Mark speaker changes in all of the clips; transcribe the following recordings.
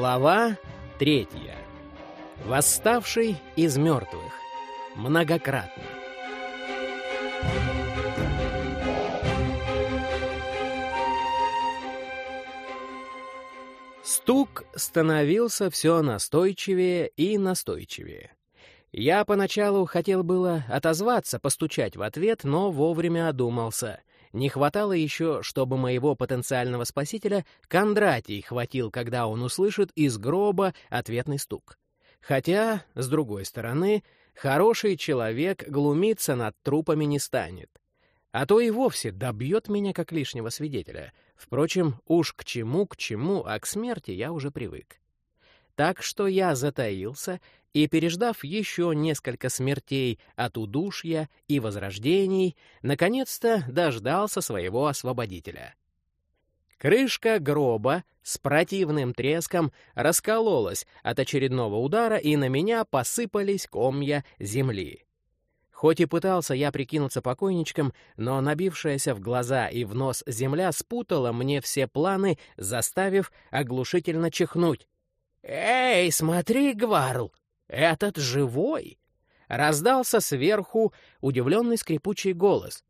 Speaker 1: Глава третья. Восставший из мертвых. Многократно. Стук становился все настойчивее и настойчивее. Я поначалу хотел было отозваться, постучать в ответ, но вовремя одумался. Не хватало еще, чтобы моего потенциального спасителя Кондратий хватил, когда он услышит из гроба ответный стук. Хотя, с другой стороны, хороший человек глумиться над трупами не станет. А то и вовсе добьет меня как лишнего свидетеля. Впрочем, уж к чему, к чему, а к смерти я уже привык. Так что я затаился и, переждав еще несколько смертей от удушья и возрождений, наконец-то дождался своего освободителя. Крышка гроба с противным треском раскололась от очередного удара, и на меня посыпались комья земли. Хоть и пытался я прикинуться покойничком, но набившаяся в глаза и в нос земля спутала мне все планы, заставив оглушительно чихнуть. «Эй, смотри, Гварл, этот живой!» Раздался сверху удивленный скрипучий голос.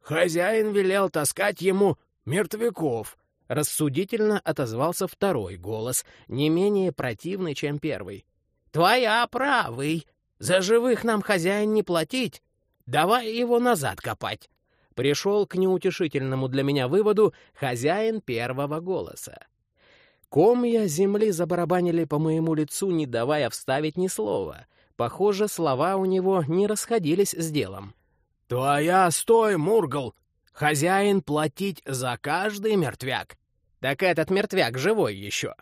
Speaker 1: «Хозяин велел таскать ему мертвяков», — рассудительно отозвался второй голос, не менее противный, чем первый. «Твоя правый. За живых нам хозяин не платить. Давай его назад копать». Пришел к неутешительному для меня выводу хозяин первого голоса. Комья земли забарабанили по моему лицу, не давая вставить ни слова. Похоже, слова у него не расходились с делом. «Твоя стой, Мургл! Хозяин платить за каждый мертвяк!» «Так этот мертвяк живой еще!»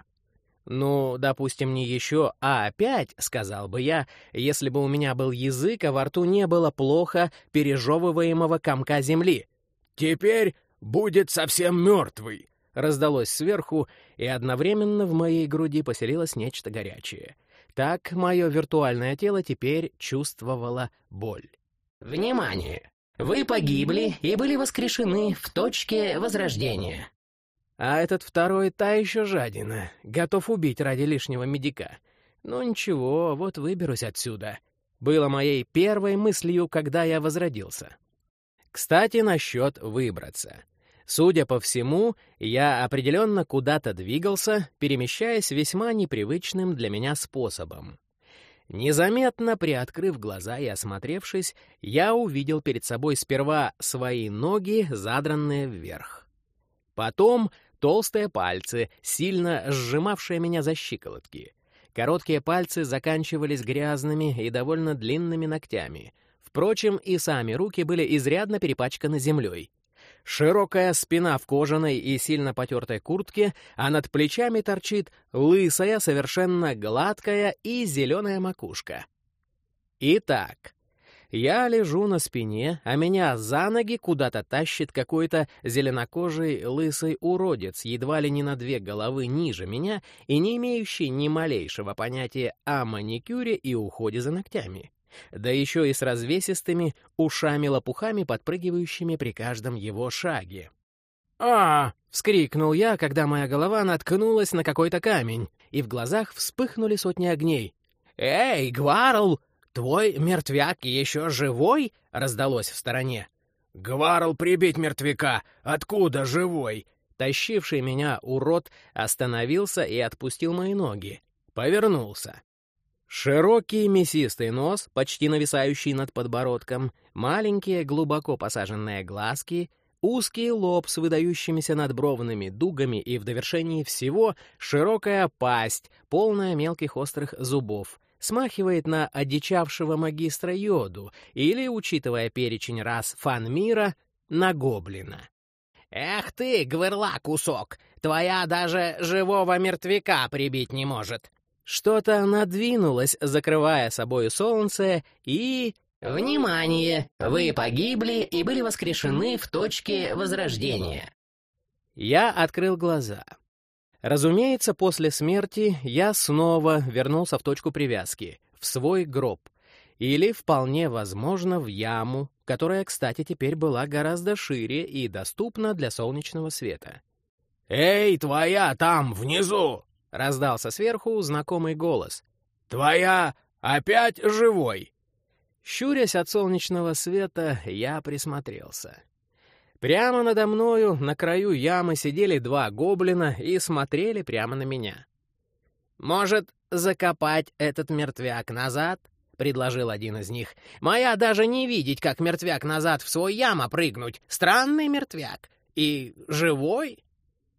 Speaker 1: «Ну, допустим, не еще, а опять», — сказал бы я, если бы у меня был язык, а во рту не было плохо пережевываемого комка земли. «Теперь будет совсем мертвый», раздалось сверху, и одновременно в моей груди поселилось нечто горячее. Так мое виртуальное тело теперь чувствовало боль.
Speaker 2: «Внимание! Вы погибли и были воскрешены в точке возрождения».
Speaker 1: А этот второй та еще жадина, готов убить ради лишнего медика. Ну ничего, вот выберусь отсюда. Было моей первой мыслью, когда я возродился. Кстати, насчет выбраться. Судя по всему, я определенно куда-то двигался, перемещаясь весьма непривычным для меня способом. Незаметно приоткрыв глаза и осмотревшись, я увидел перед собой сперва свои ноги, задранные вверх. Потом толстые пальцы, сильно сжимавшие меня за щиколотки. Короткие пальцы заканчивались грязными и довольно длинными ногтями. Впрочем, и сами руки были изрядно перепачканы землей. Широкая спина в кожаной и сильно потертой куртке, а над плечами торчит лысая, совершенно гладкая и зеленая макушка. Итак, я лежу на спине, а меня за ноги куда-то тащит какой-то зеленокожий лысый уродец, едва ли не на две головы ниже меня и не имеющий ни малейшего понятия о маникюре и уходе за ногтями да еще и с развесистыми ушами-лопухами, подпрыгивающими при каждом его шаге. «А!» — вскрикнул я, когда моя голова наткнулась на какой-то камень, и в глазах вспыхнули сотни огней. «Эй, Гварл, твой мертвяк еще живой?» — раздалось в стороне. «Гварл, прибить мертвяка! Откуда живой?» Тащивший меня урод остановился и отпустил мои ноги. Повернулся. Широкий мясистый нос, почти нависающий над подбородком, маленькие глубоко посаженные глазки, узкий лоб с выдающимися надбровными дугами и в довершении всего широкая пасть, полная мелких острых зубов, смахивает на одичавшего магистра Йоду или, учитывая перечень рас фан-мира, на гоблина. «Эх ты, гверла кусок! Твоя даже живого мертвяка прибить не может!» Что-то надвинулось, закрывая собой солнце, и...
Speaker 2: «Внимание! Вы погибли и были воскрешены в точке возрождения».
Speaker 1: Я открыл глаза. Разумеется, после смерти я снова вернулся в точку привязки, в свой гроб. Или, вполне возможно, в яму, которая, кстати, теперь была гораздо шире и доступна для солнечного света. «Эй, твоя там, внизу!» — раздался сверху знакомый голос.
Speaker 3: «Твоя опять живой!»
Speaker 1: Щурясь от солнечного света, я присмотрелся. Прямо надо мною, на краю ямы, сидели два гоблина и смотрели прямо на меня. «Может, закопать этот мертвяк назад?» — предложил один из них. «Моя даже не видеть, как мертвяк назад в свой яма прыгнуть. Странный мертвяк. И живой?»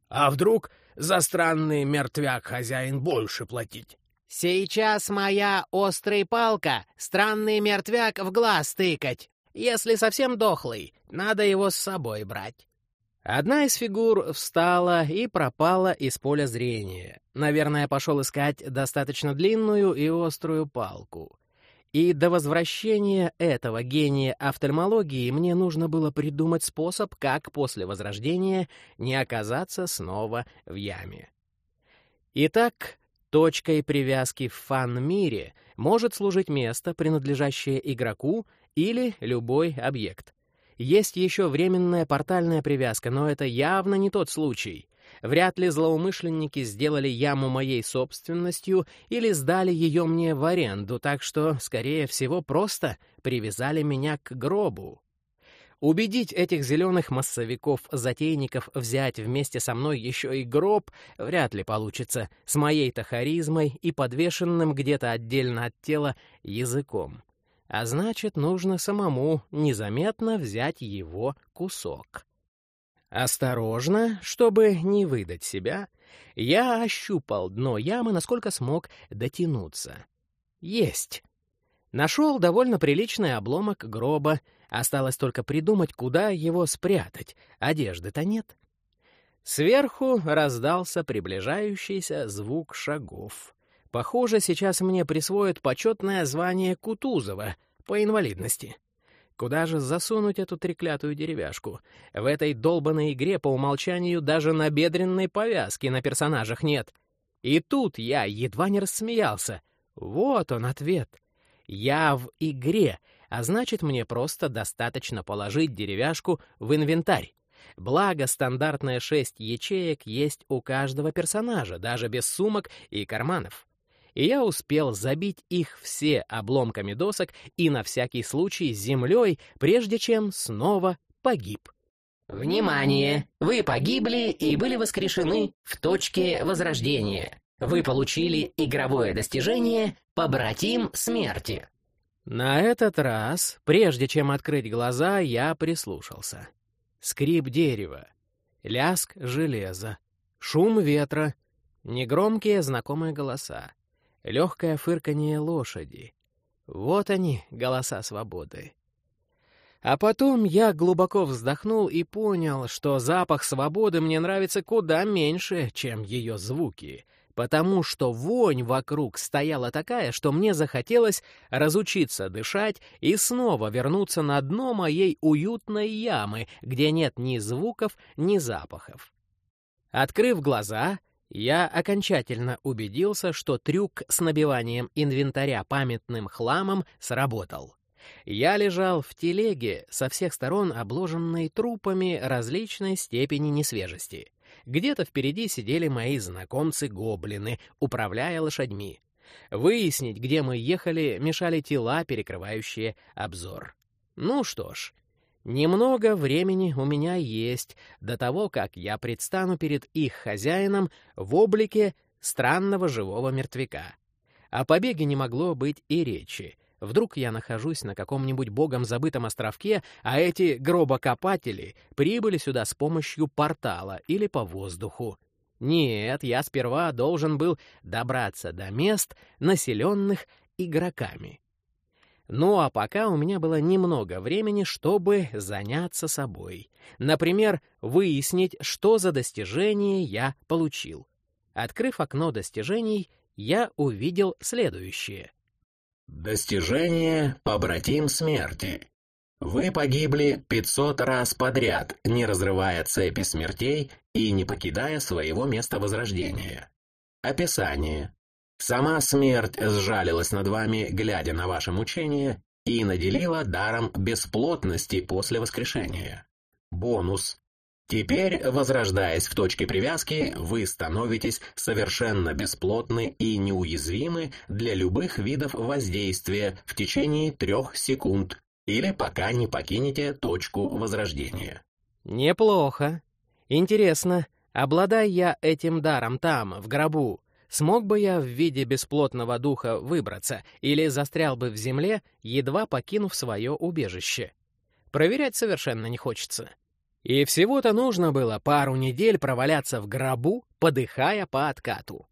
Speaker 3: «А вдруг за странный мертвяк хозяин больше платить?»
Speaker 1: «Сейчас моя острая палка, странный мертвяк в глаз тыкать. Если совсем дохлый, надо его с собой брать». Одна из фигур встала и пропала из поля зрения. Наверное, пошел искать достаточно длинную и острую палку. И до возвращения этого гения офтальмологии мне нужно было придумать способ, как после возрождения не оказаться снова в яме. Итак, точкой привязки в фан-мире может служить место, принадлежащее игроку или любой объект. Есть еще временная портальная привязка, но это явно не тот случай. Вряд ли злоумышленники сделали яму моей собственностью или сдали ее мне в аренду, так что, скорее всего, просто привязали меня к гробу. Убедить этих зеленых массовиков-затейников взять вместе со мной еще и гроб вряд ли получится, с моей-то харизмой и подвешенным где-то отдельно от тела языком а значит, нужно самому незаметно взять его кусок. Осторожно, чтобы не выдать себя, я ощупал дно ямы, насколько смог дотянуться. Есть. Нашел довольно приличный обломок гроба, осталось только придумать, куда его спрятать, одежды-то нет. Сверху раздался приближающийся звук шагов. Похоже, сейчас мне присвоят почетное звание Кутузова по инвалидности. Куда же засунуть эту треклятую деревяшку? В этой долбанной игре по умолчанию даже набедренной повязки на персонажах нет. И тут я едва не рассмеялся. Вот он ответ. Я в игре, а значит, мне просто достаточно положить деревяшку в инвентарь. Благо, стандартная шесть ячеек есть у каждого персонажа, даже без сумок и карманов и я успел забить их все обломками досок и на всякий случай землей, прежде чем снова погиб.
Speaker 2: Внимание! Вы погибли и были воскрешены в точке возрождения. Вы получили игровое достижение «Побратим смерти».
Speaker 1: На этот раз, прежде чем открыть глаза, я прислушался. Скрип дерева, ляск железа, шум ветра, негромкие знакомые голоса легкое фырканье лошади. Вот они, голоса свободы. А потом я глубоко вздохнул и понял, что запах свободы мне нравится куда меньше, чем ее звуки, потому что вонь вокруг стояла такая, что мне захотелось разучиться дышать и снова вернуться на дно моей уютной ямы, где нет ни звуков, ни запахов. Открыв глаза, я окончательно убедился, что трюк с набиванием инвентаря памятным хламом сработал. Я лежал в телеге, со всех сторон обложенной трупами различной степени несвежести. Где-то впереди сидели мои знакомцы-гоблины, управляя лошадьми. Выяснить, где мы ехали, мешали тела, перекрывающие обзор. Ну что ж, Немного времени у меня есть до того, как я предстану перед их хозяином в облике странного живого мертвяка. О побеге не могло быть и речи. Вдруг я нахожусь на каком-нибудь богом забытом островке, а эти гробокопатели прибыли сюда с помощью портала или по воздуху. Нет, я сперва должен был добраться до мест, населенных игроками. Ну а пока у меня было немного времени, чтобы заняться собой. Например, выяснить, что за достижение я получил. Открыв окно достижений, я увидел следующее.
Speaker 4: Достижение «Побратим смерти». Вы погибли 500 раз подряд, не разрывая цепи смертей и не покидая своего места возрождения. Описание. Сама смерть сжалилась над вами, глядя на ваше мучение, и наделила даром бесплотности после воскрешения. Бонус. Теперь, возрождаясь в точке привязки, вы становитесь совершенно бесплотны и неуязвимы для любых видов воздействия в течение трех секунд или пока не покинете точку возрождения.
Speaker 1: Неплохо. Интересно, обладая я этим даром там, в гробу, смог бы я в виде бесплотного духа выбраться или застрял бы в земле, едва покинув свое убежище? Проверять совершенно не хочется. И всего-то нужно было пару недель проваляться в гробу, подыхая по откату.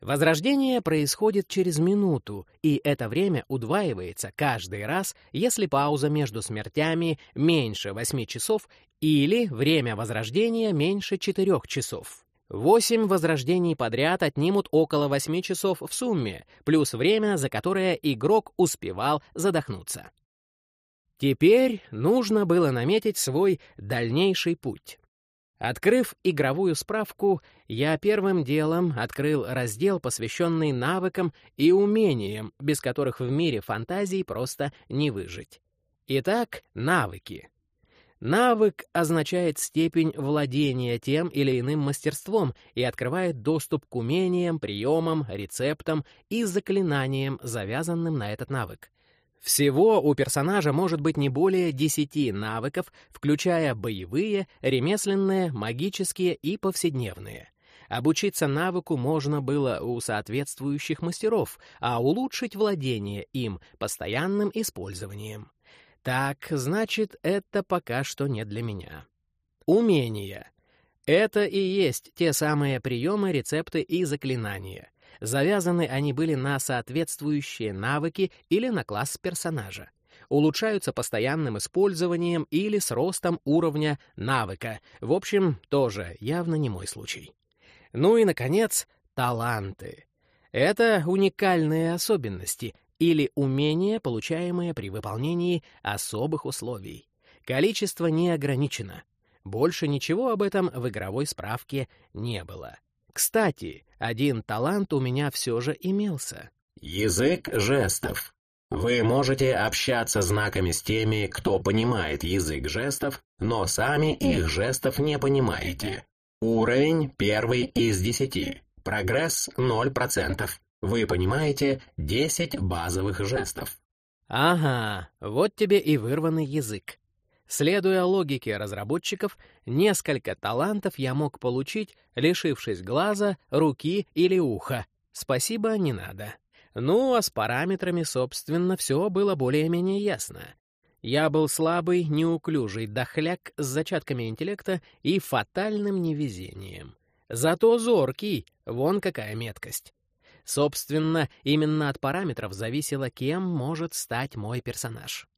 Speaker 1: Возрождение происходит через минуту, и это время удваивается каждый раз, если пауза между смертями меньше 8 часов или время возрождения меньше 4 часов. Восемь возрождений подряд отнимут около 8 часов в сумме, плюс время, за которое игрок успевал задохнуться. Теперь нужно было наметить свой дальнейший путь. Открыв игровую справку, я первым делом открыл раздел, посвященный навыкам и умениям, без которых в мире фантазий просто не выжить. Итак, навыки. Навык означает степень владения тем или иным мастерством и открывает доступ к умениям, приемам, рецептам и заклинаниям, завязанным на этот навык. Всего у персонажа может быть не более 10 навыков, включая боевые, ремесленные, магические и повседневные. Обучиться навыку можно было у соответствующих мастеров, а улучшить владение им постоянным использованием. Так, значит, это пока что не для меня. Умения. Это и есть те самые приемы, рецепты и заклинания. Завязаны они были на соответствующие навыки или на класс персонажа. Улучшаются постоянным использованием или с ростом уровня навыка. В общем, тоже явно не мой случай. Ну и, наконец, таланты. Это уникальные особенности или умения, получаемые при выполнении особых условий. Количество не ограничено. Больше ничего об этом в игровой справке не было. Кстати, один талант у меня все же имелся.
Speaker 4: Язык жестов. Вы можете общаться знаками с теми, кто понимает язык жестов, но сами их жестов не понимаете. Уровень первый из десяти. Прогресс 0%. Вы понимаете 10 базовых жестов.
Speaker 1: Ага, вот тебе и вырванный язык. Следуя логике разработчиков, несколько талантов я мог получить, лишившись глаза, руки или уха. Спасибо, не надо. Ну, а с параметрами, собственно, все было более-менее ясно. Я был слабый, неуклюжий дохляк с зачатками интеллекта и фатальным невезением. Зато зоркий, вон какая меткость. Собственно, именно от параметров зависело, кем может стать мой персонаж.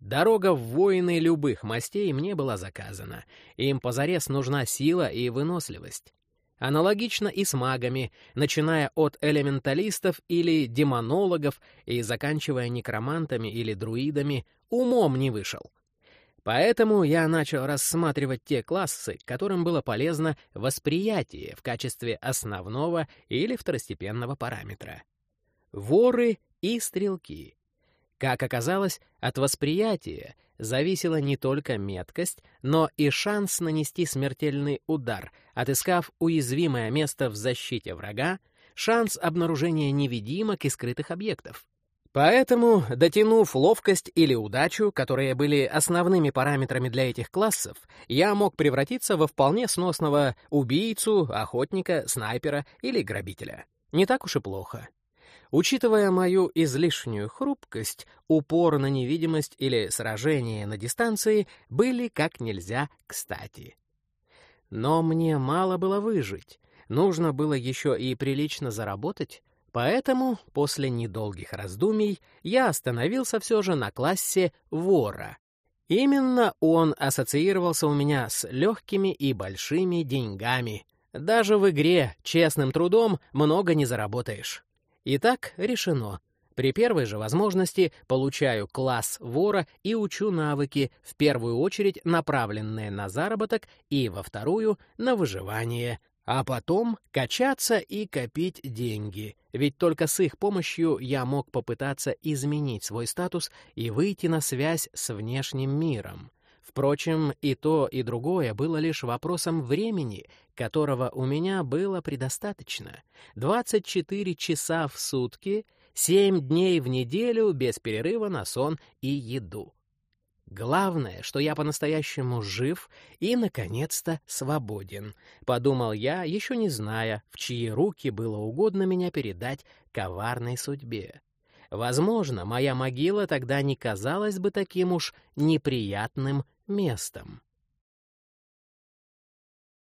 Speaker 1: Дорога в воины любых мастей мне была заказана. Им позарез нужна сила и выносливость. Аналогично и с магами, начиная от элементалистов или демонологов и заканчивая некромантами или друидами, умом не вышел. Поэтому я начал рассматривать те классы, которым было полезно восприятие в качестве основного или второстепенного параметра. Воры и стрелки — как оказалось, от восприятия зависела не только меткость, но и шанс нанести смертельный удар, отыскав уязвимое место в защите врага, шанс обнаружения невидимок и скрытых объектов. Поэтому, дотянув ловкость или удачу, которые были основными параметрами для этих классов, я мог превратиться во вполне сносного убийцу, охотника, снайпера или грабителя. Не так уж и плохо. Учитывая мою излишнюю хрупкость, упор на невидимость или сражение на дистанции были как нельзя кстати. Но мне мало было выжить. Нужно было еще и прилично заработать, поэтому после недолгих раздумий я остановился все же на классе вора. Именно он ассоциировался у меня с легкими и большими деньгами. Даже в игре честным трудом много не заработаешь. Итак, решено. При первой же возможности получаю класс вора и учу навыки, в первую очередь направленные на заработок и во вторую — на выживание, а потом качаться и копить деньги, ведь только с их помощью я мог попытаться изменить свой статус и выйти на связь с внешним миром. Впрочем, и то, и другое было лишь вопросом времени, которого у меня было предостаточно. 24 часа в сутки, 7 дней в неделю без перерыва на сон и еду. Главное, что я по-настоящему жив и, наконец-то, свободен, — подумал я, еще не зная, в чьи руки было угодно меня передать коварной судьбе. Возможно, моя могила тогда не казалась бы таким уж неприятным местом.